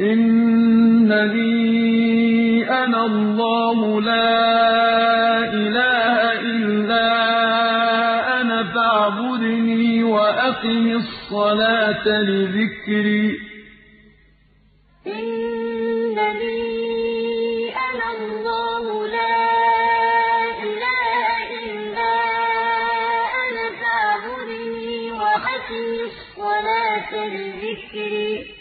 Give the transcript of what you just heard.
إِنَّنِي أَنَا اللَّهُ لَا إِلَٰهَ إِلَّا أَنَا فَاعْبُدْنِي وَأَقِمِ الصَّلَاةَ لِذِكْرِي. إِنَّنِي أَنَا اللَّهُ لَا إِلَٰهَ إِلَّا أَنَا فَاعْبُدْنِي وَأَقِمِ الصَّلَاةَ لِذِكْرِي.